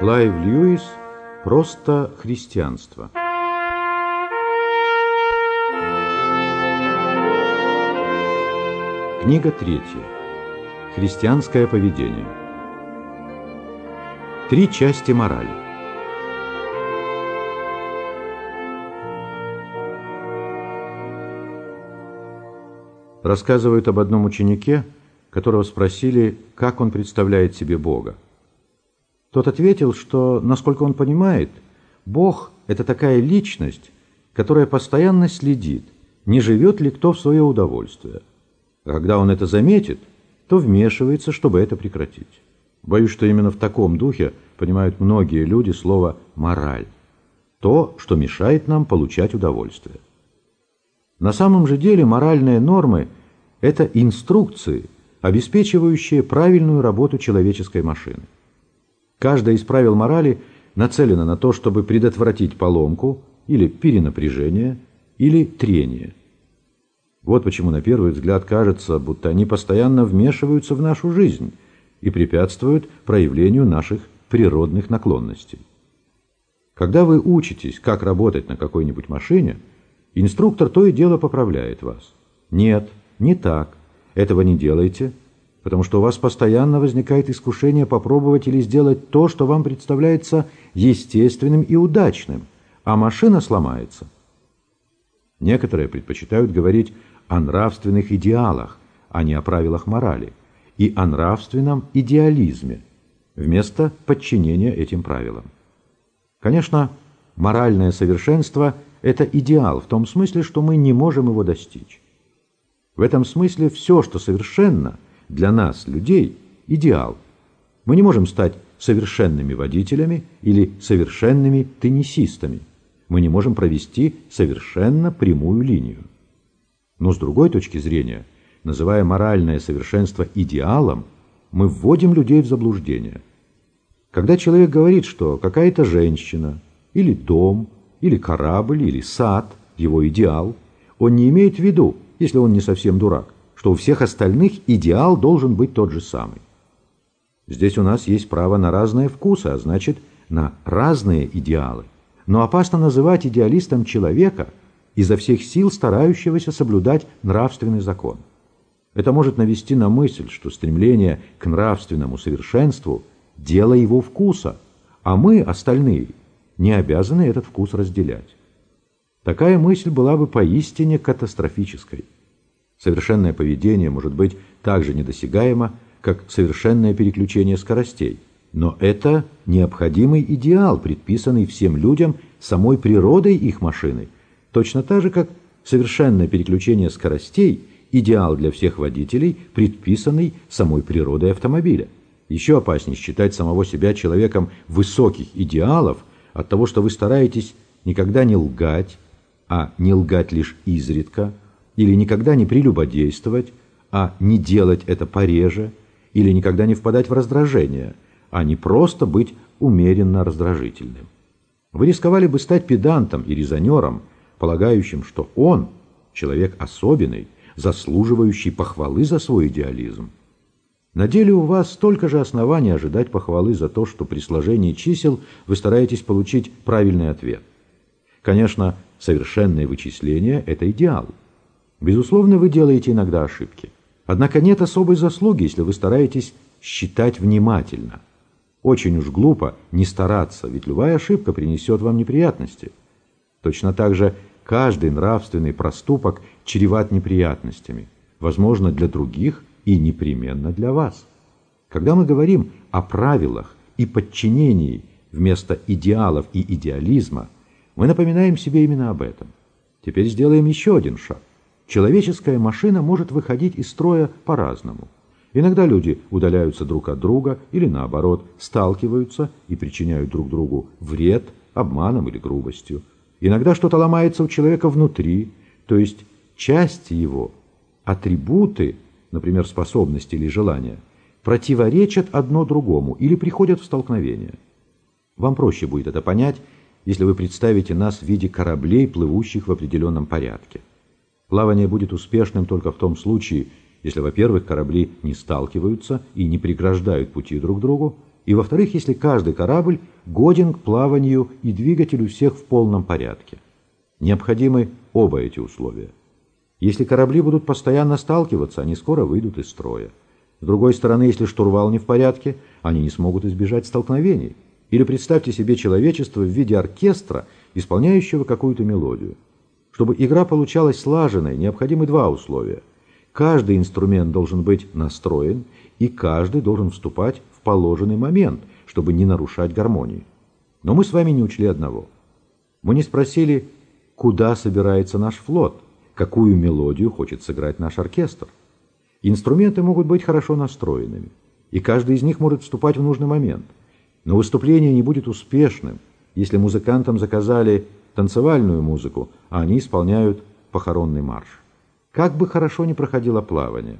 Клайв Льюис «Просто христианство». Книга третья. Христианское поведение. Три части морали. Рассказывают об одном ученике, которого спросили, как он представляет себе Бога. Тот ответил, что, насколько он понимает, Бог – это такая личность, которая постоянно следит, не живет ли кто в свое удовольствие. А когда он это заметит, то вмешивается, чтобы это прекратить. Боюсь, что именно в таком духе понимают многие люди слово «мораль» – то, что мешает нам получать удовольствие. На самом же деле моральные нормы – это инструкции, обеспечивающие правильную работу человеческой машины. Каждое из правил морали нацелено на то, чтобы предотвратить поломку или перенапряжение или трение. Вот почему на первый взгляд кажется, будто они постоянно вмешиваются в нашу жизнь и препятствуют проявлению наших природных наклонностей. Когда вы учитесь, как работать на какой-нибудь машине, инструктор то и дело поправляет вас. Нет, не так, этого не делайте, потому что у вас постоянно возникает искушение попробовать или сделать то, что вам представляется естественным и удачным, а машина сломается. Некоторые предпочитают говорить о нравственных идеалах, а не о правилах морали, и о нравственном идеализме, вместо подчинения этим правилам. Конечно, моральное совершенство – это идеал в том смысле, что мы не можем его достичь. В этом смысле все, что совершенно – для нас, людей, идеал. Мы не можем стать совершенными водителями или совершенными теннисистами. Мы не можем провести совершенно прямую линию. Но с другой точки зрения, называя моральное совершенство идеалом, мы вводим людей в заблуждение. Когда человек говорит, что какая-то женщина, или дом, или корабль, или сад – его идеал, он не имеет в виду, если он не совсем дурак, что у всех остальных идеал должен быть тот же самый. Здесь у нас есть право на разные вкусы, а значит, на разные идеалы. Но опасно называть идеалистом человека, изо всех сил старающегося соблюдать нравственный закон. Это может навести на мысль, что стремление к нравственному совершенству – дело его вкуса, а мы, остальные, не обязаны этот вкус разделять. Такая мысль была бы поистине катастрофической. Совершенное поведение может быть так же недосягаемо, как совершенное переключение скоростей. Но это необходимый идеал, предписанный всем людям самой природой их машины, точно так же, как совершенное переключение скоростей – идеал для всех водителей, предписанный самой природой автомобиля. Еще опаснее считать самого себя человеком высоких идеалов от того, что вы стараетесь никогда не лгать, а не лгать лишь изредка – или никогда не прелюбодействовать, а не делать это пореже, или никогда не впадать в раздражение, а не просто быть умеренно раздражительным. Вы рисковали бы стать педантом и резонером, полагающим, что он, человек особенный, заслуживающий похвалы за свой идеализм. На деле у вас столько же оснований ожидать похвалы за то, что при сложении чисел вы стараетесь получить правильный ответ. Конечно, совершенное вычисление – это идеал. Безусловно, вы делаете иногда ошибки. Однако нет особой заслуги, если вы стараетесь считать внимательно. Очень уж глупо не стараться, ведь любая ошибка принесет вам неприятности. Точно так же каждый нравственный проступок чреват неприятностями, возможно, для других и непременно для вас. Когда мы говорим о правилах и подчинении вместо идеалов и идеализма, мы напоминаем себе именно об этом. Теперь сделаем еще один шаг. Человеческая машина может выходить из строя по-разному. Иногда люди удаляются друг от друга или, наоборот, сталкиваются и причиняют друг другу вред обманом или грубостью. Иногда что-то ломается у человека внутри, то есть части его, атрибуты, например, способности или желания, противоречат одно другому или приходят в столкновение. Вам проще будет это понять, если вы представите нас в виде кораблей, плывущих в определенном порядке. Плавание будет успешным только в том случае, если, во-первых, корабли не сталкиваются и не преграждают пути друг другу, и, во-вторых, если каждый корабль годен к плаванию и двигателю всех в полном порядке. Необходимы оба эти условия. Если корабли будут постоянно сталкиваться, они скоро выйдут из строя. С другой стороны, если штурвал не в порядке, они не смогут избежать столкновений. Или представьте себе человечество в виде оркестра, исполняющего какую-то мелодию. Чтобы игра получалась слаженной, необходимы два условия. Каждый инструмент должен быть настроен, и каждый должен вступать в положенный момент, чтобы не нарушать гармонии. Но мы с вами не учли одного. Мы не спросили, куда собирается наш флот, какую мелодию хочет сыграть наш оркестр. Инструменты могут быть хорошо настроенными, и каждый из них может вступать в нужный момент. Но выступление не будет успешным, если музыкантам заказали танцевальную музыку, а они исполняют похоронный марш. Как бы хорошо ни проходило плавание,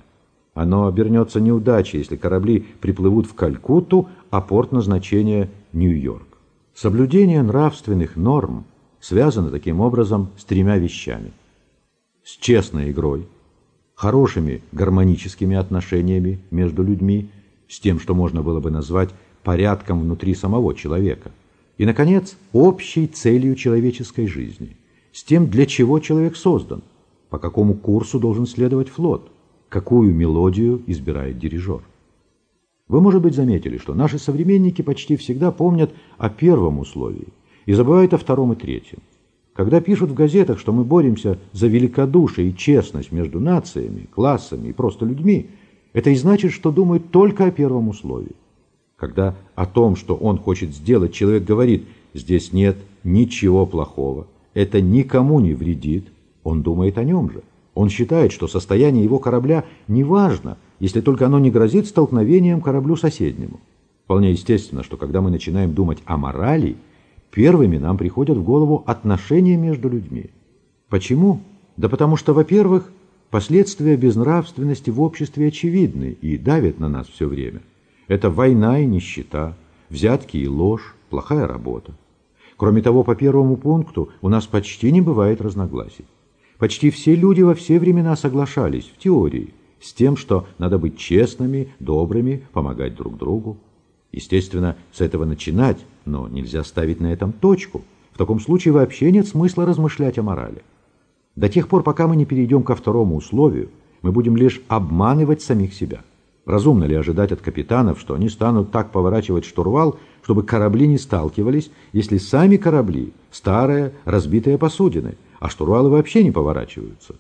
оно обернется неудачей, если корабли приплывут в Калькутту, а порт назначения – Нью-Йорк. Соблюдение нравственных норм связано таким образом с тремя вещами. С честной игрой, хорошими гармоническими отношениями между людьми, с тем, что можно было бы назвать порядком внутри самого человека. И, наконец, общей целью человеческой жизни, с тем, для чего человек создан, по какому курсу должен следовать флот, какую мелодию избирает дирижер. Вы, может быть, заметили, что наши современники почти всегда помнят о первом условии и забывают о втором и третьем. Когда пишут в газетах, что мы боремся за великодушие и честность между нациями, классами и просто людьми, это и значит, что думают только о первом условии. Когда о том, что он хочет сделать, человек говорит, здесь нет ничего плохого, это никому не вредит, он думает о нем же. Он считает, что состояние его корабля не важно, если только оно не грозит столкновением кораблю соседнему. Вполне естественно, что когда мы начинаем думать о морали, первыми нам приходят в голову отношения между людьми. Почему? Да потому что, во-первых, последствия безнравственности в обществе очевидны и давят на нас все время. Это война и нищета, взятки и ложь, плохая работа. Кроме того, по первому пункту у нас почти не бывает разногласий. Почти все люди во все времена соглашались, в теории, с тем, что надо быть честными, добрыми, помогать друг другу. Естественно, с этого начинать, но нельзя ставить на этом точку. В таком случае вообще нет смысла размышлять о морали. До тех пор, пока мы не перейдем ко второму условию, мы будем лишь обманывать самих себя. Разумно ли ожидать от капитанов, что они станут так поворачивать штурвал, чтобы корабли не сталкивались, если сами корабли – старые, разбитые посудины – а штурвалы вообще не поворачиваются.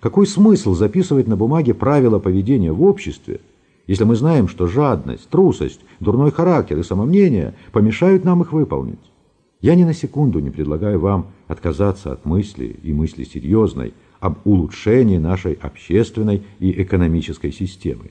Какой смысл записывать на бумаге правила поведения в обществе, если мы знаем, что жадность, трусость, дурной характер и самомнение помешают нам их выполнить? Я ни на секунду не предлагаю вам отказаться от мысли, и мысли серьезной, об улучшении нашей общественной и экономической системы.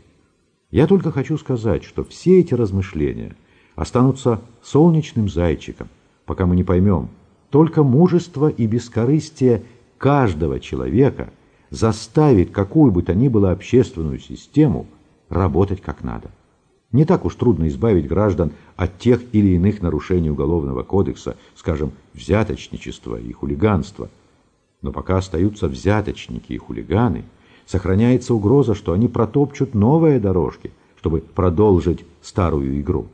Я только хочу сказать, что все эти размышления останутся солнечным зайчиком, пока мы не поймем, только мужество и бескорыстие каждого человека заставит какую бы то ни было общественную систему работать как надо. Не так уж трудно избавить граждан от тех или иных нарушений Уголовного кодекса, скажем, взяточничества и хулиганства. Но пока остаются взяточники и хулиганы, сохраняется угроза, что они протопчут новые дорожки, чтобы продолжить старую игру.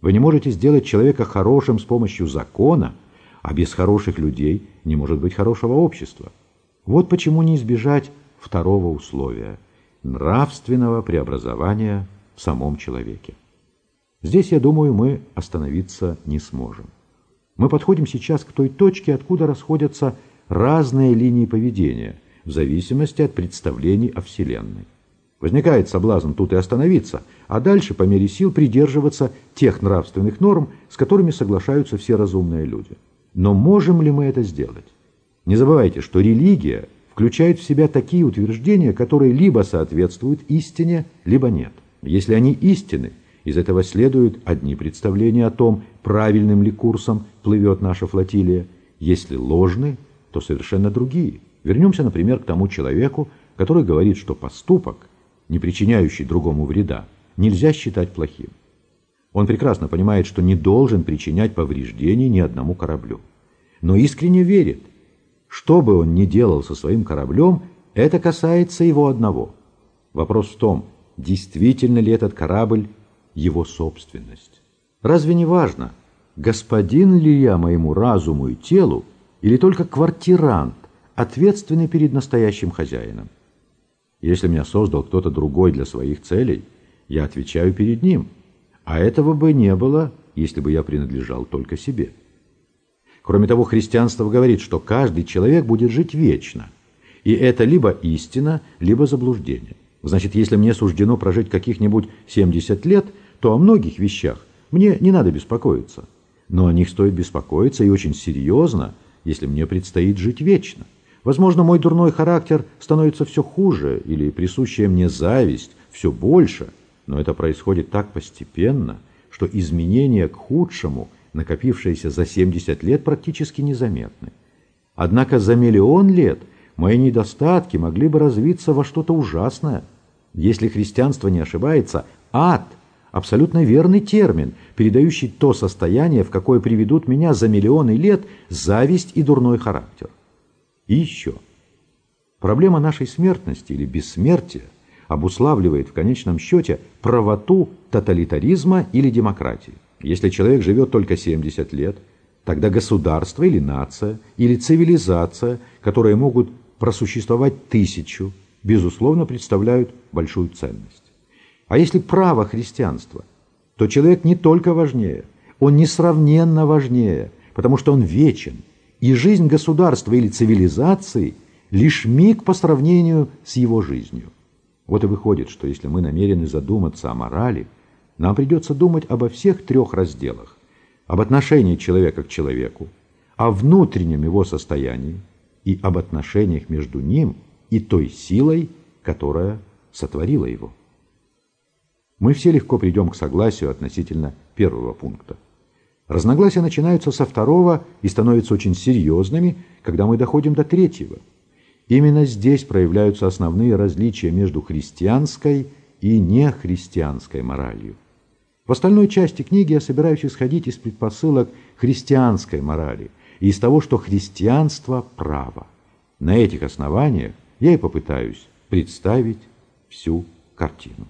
Вы не можете сделать человека хорошим с помощью закона – а без хороших людей не может быть хорошего общества. Вот почему не избежать второго условия – нравственного преобразования в самом человеке. Здесь, я думаю, мы остановиться не сможем. Мы подходим сейчас к той точке, откуда расходятся разные линии поведения, в зависимости от представлений о Вселенной. Возникает соблазн тут и остановиться, а дальше по мере сил придерживаться тех нравственных норм, с которыми соглашаются все разумные люди. Но можем ли мы это сделать? Не забывайте, что религия включает в себя такие утверждения, которые либо соответствуют истине, либо нет. Если они истины, из этого следуют одни представления о том, правильным ли курсом плывет наша флотилия. Если ложны, то совершенно другие. Вернемся, например, к тому человеку, который говорит, что поступок, не причиняющий другому вреда, нельзя считать плохим. Он прекрасно понимает, что не должен причинять повреждений ни одному кораблю. Но искренне верит, что бы он ни делал со своим кораблем, это касается его одного. Вопрос в том, действительно ли этот корабль его собственность. Разве не важно, господин ли я моему разуму и телу, или только квартирант, ответственный перед настоящим хозяином? Если меня создал кто-то другой для своих целей, я отвечаю перед ним, а этого бы не было, если бы я принадлежал только себе. Кроме того, христианство говорит, что каждый человек будет жить вечно, и это либо истина, либо заблуждение. Значит, если мне суждено прожить каких-нибудь 70 лет, то о многих вещах мне не надо беспокоиться. Но о них стоит беспокоиться и очень серьезно, если мне предстоит жить вечно. Возможно, мой дурной характер становится все хуже, или присущая мне зависть все больше, но это происходит так постепенно, что изменения к худшему, накопившиеся за 70 лет, практически незаметны. Однако за миллион лет мои недостатки могли бы развиться во что-то ужасное. Если христианство не ошибается, ад – Абсолютно верный термин, передающий то состояние, в какое приведут меня за миллионы лет зависть и дурной характер. И еще. Проблема нашей смертности или бессмертия обуславливает в конечном счете правоту тоталитаризма или демократии. Если человек живет только 70 лет, тогда государство или нация, или цивилизация, которые могут просуществовать тысячу, безусловно представляют большую ценность. А если право христианства, то человек не только важнее, он несравненно важнее, потому что он вечен, и жизнь государства или цивилизации лишь миг по сравнению с его жизнью. Вот и выходит, что если мы намерены задуматься о морали, нам придется думать обо всех трех разделах. Об отношении человека к человеку, о внутреннем его состоянии и об отношениях между ним и той силой, которая сотворила его мы все легко придем к согласию относительно первого пункта. Разногласия начинаются со второго и становятся очень серьезными, когда мы доходим до третьего. Именно здесь проявляются основные различия между христианской и нехристианской моралью. В остальной части книги я собираюсь исходить из предпосылок христианской морали и из того, что христианство – право. На этих основаниях я и попытаюсь представить всю картину.